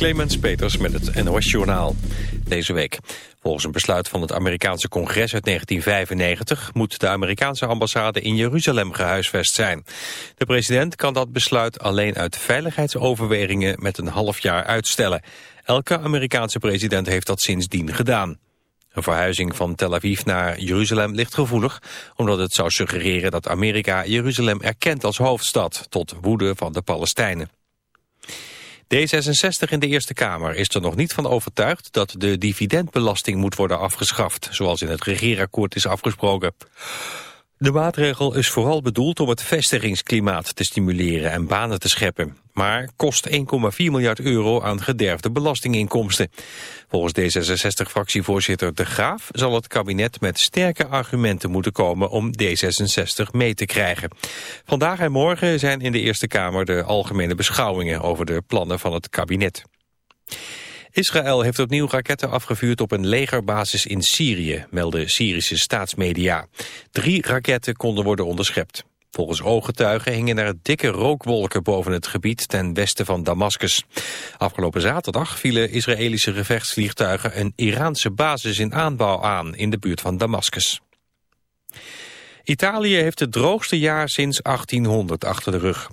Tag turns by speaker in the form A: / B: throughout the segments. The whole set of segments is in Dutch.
A: Clemens Peters met het NOS-journaal. Deze week. Volgens een besluit van het Amerikaanse congres uit 1995... moet de Amerikaanse ambassade in Jeruzalem gehuisvest zijn. De president kan dat besluit alleen uit veiligheidsoverwegingen... met een half jaar uitstellen. Elke Amerikaanse president heeft dat sindsdien gedaan. Een verhuizing van Tel Aviv naar Jeruzalem ligt gevoelig... omdat het zou suggereren dat Amerika Jeruzalem erkent als hoofdstad... tot woede van de Palestijnen. D66 in de Eerste Kamer is er nog niet van overtuigd dat de dividendbelasting moet worden afgeschaft, zoals in het regeerakkoord is afgesproken. De maatregel is vooral bedoeld om het vestigingsklimaat te stimuleren en banen te scheppen, maar kost 1,4 miljard euro aan gederfde belastinginkomsten. Volgens D66-fractievoorzitter De Graaf zal het kabinet met sterke argumenten moeten komen om D66 mee te krijgen. Vandaag en morgen zijn in de Eerste Kamer de algemene beschouwingen over de plannen van het kabinet. Israël heeft opnieuw raketten afgevuurd op een legerbasis in Syrië, melden Syrische staatsmedia. Drie raketten konden worden onderschept. Volgens ooggetuigen hingen er dikke rookwolken boven het gebied ten westen van Damascus. Afgelopen zaterdag vielen Israëlische gevechtsvliegtuigen een Iraanse basis in aanbouw aan in de buurt van Damascus. Italië heeft het droogste jaar sinds 1800 achter de rug.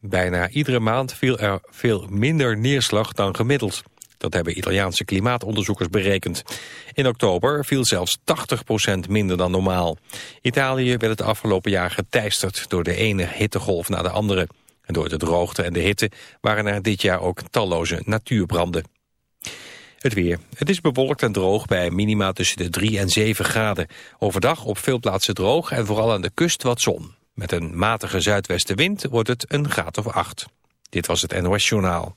A: Bijna iedere maand viel er veel minder neerslag dan gemiddeld. Dat hebben Italiaanse klimaatonderzoekers berekend. In oktober viel zelfs 80% minder dan normaal. Italië werd het afgelopen jaar geteisterd door de ene hittegolf na de andere. En door de droogte en de hitte waren er dit jaar ook talloze natuurbranden. Het weer. Het is bewolkt en droog bij minima tussen de 3 en 7 graden. Overdag op veel plaatsen droog en vooral aan de kust wat zon. Met een matige zuidwestenwind wordt het een graad of 8. Dit was het NOS Journaal.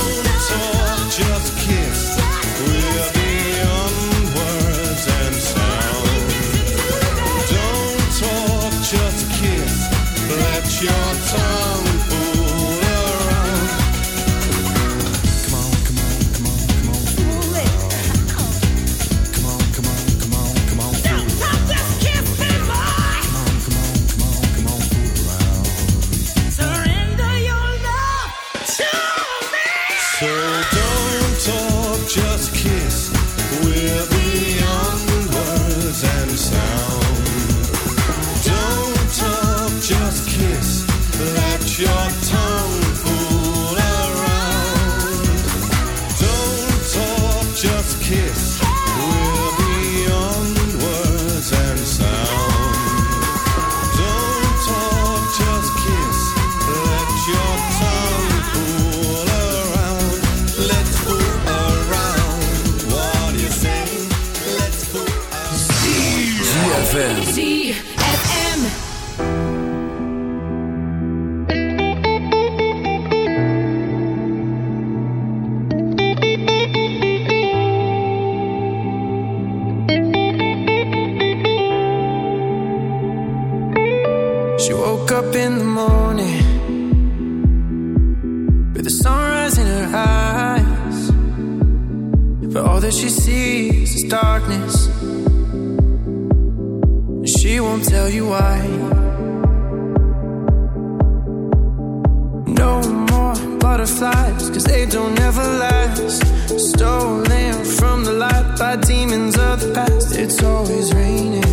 B: they don't ever last. Stolen from the light by demons of the past. It's always raining.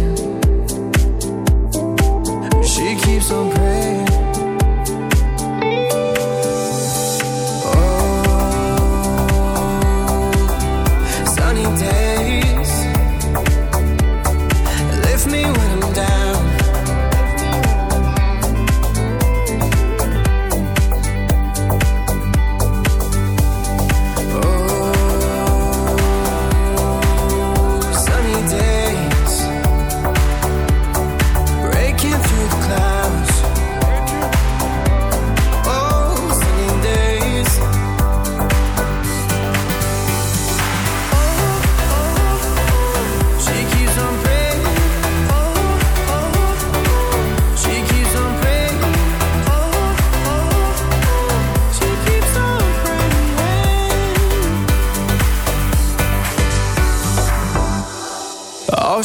B: She keeps on praying.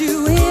C: you in.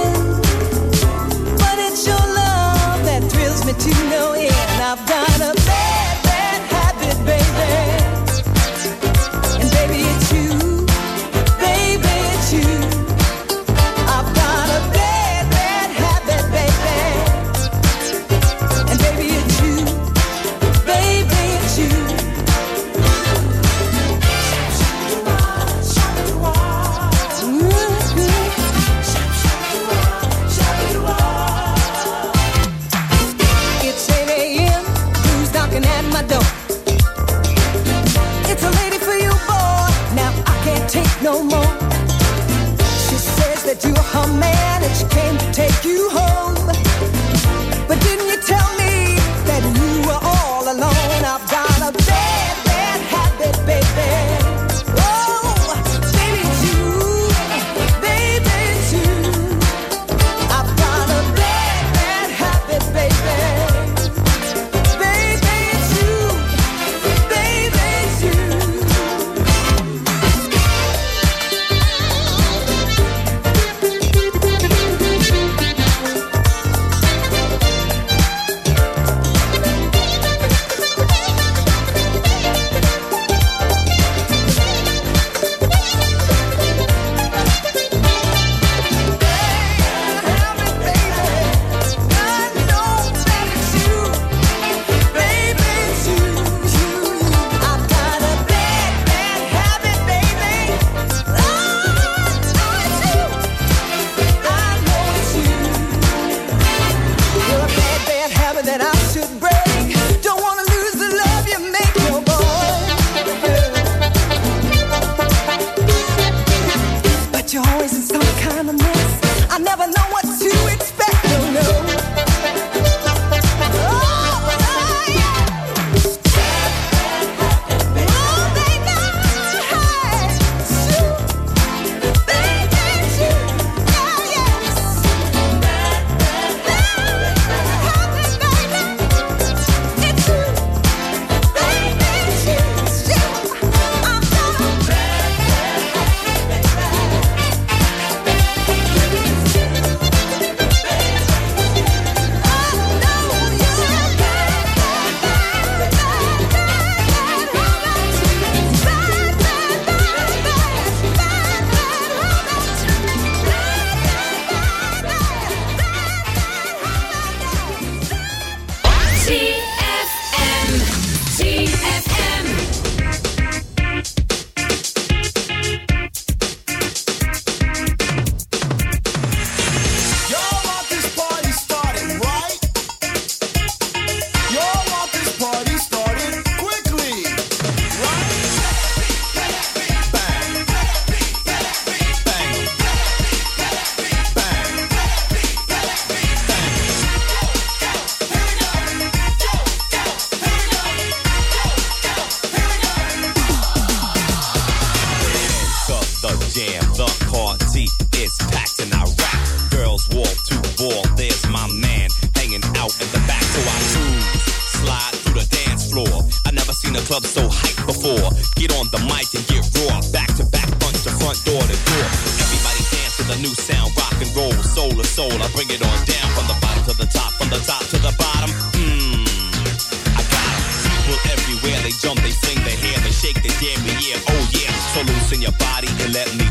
C: Get on the mic and get raw. Back to back, front to front, door to door. Everybody dance to the new sound, rock and roll, soul to soul. I bring it on down from the bottom to the top, from the top to the bottom. Mmm, I got. People everywhere, they jump, they sing, they hear, they shake, they damn yeah, oh yeah. So loosen your body and let me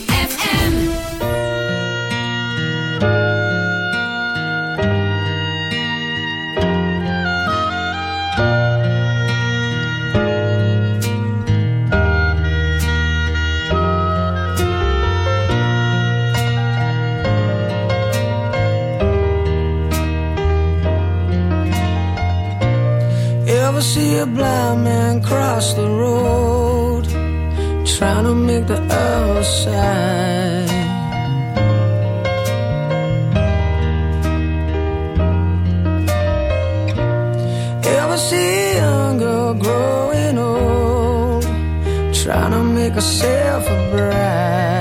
D: a blind man cross the road, trying to make the earth shine. Ever see a young girl growing old, trying to make herself a bride?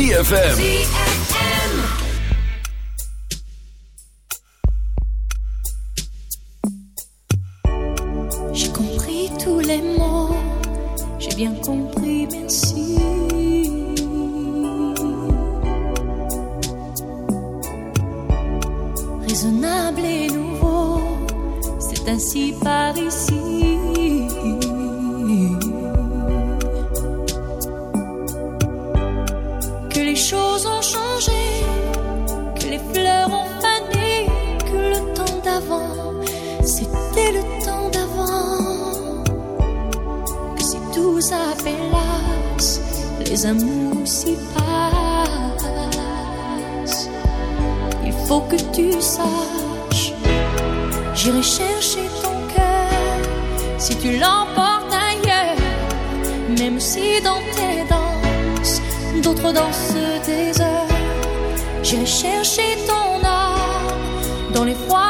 E: ZFM.
F: dans tes danses, d'autres dansent des heures. J'ai cherché ton âme dans les froids.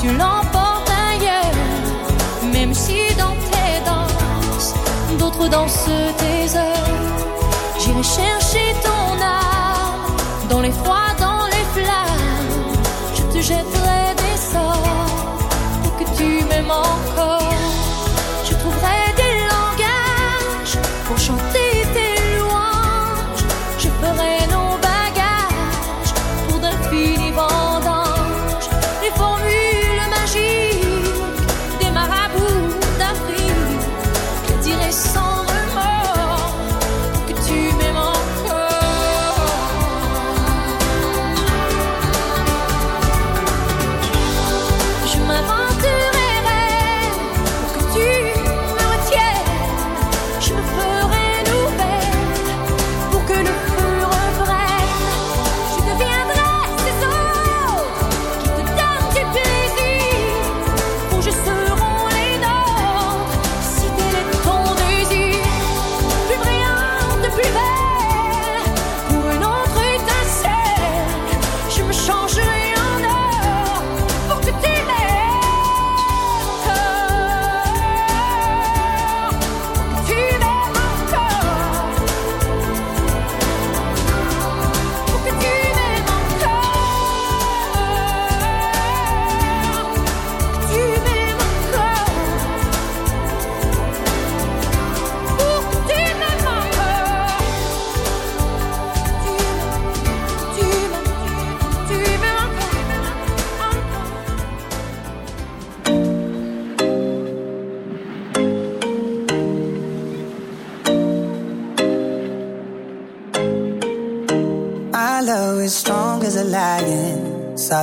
F: tu l'emportes ailleurs, même si dans tes danses, d'autres dansent tes heures. J'irai chercher ton âme dans les froids, dans les flammes. Je te jetterai des sorts pour que tu m'aimes encore.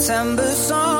D: September song,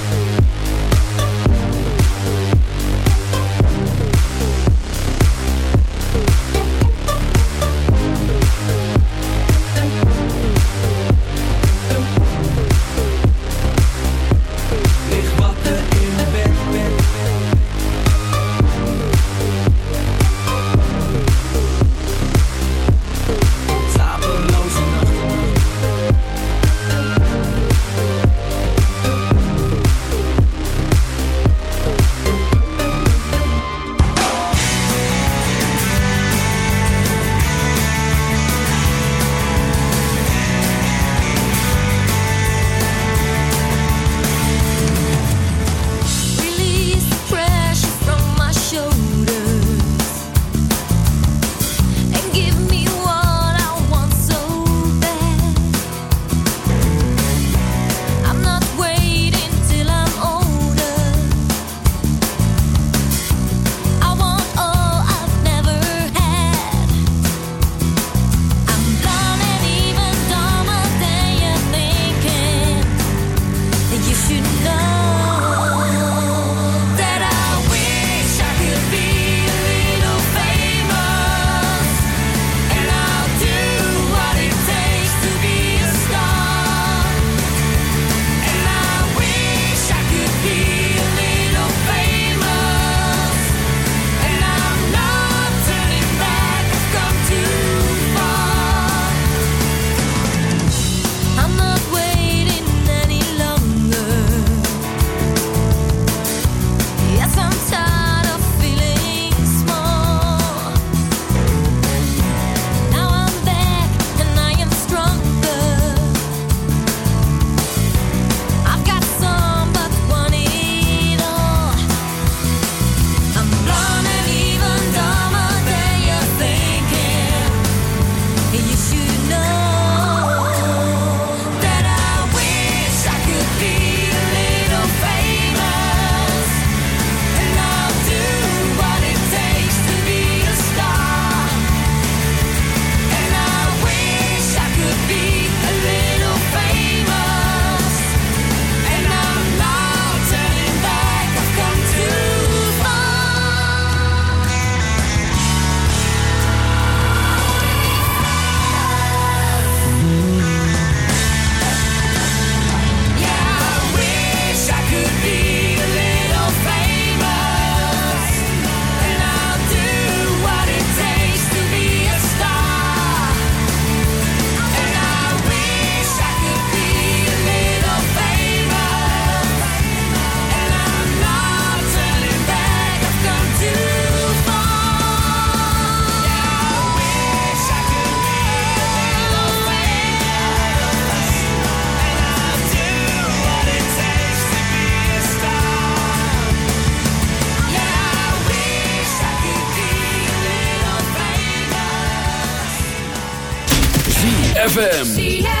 G: ZFM.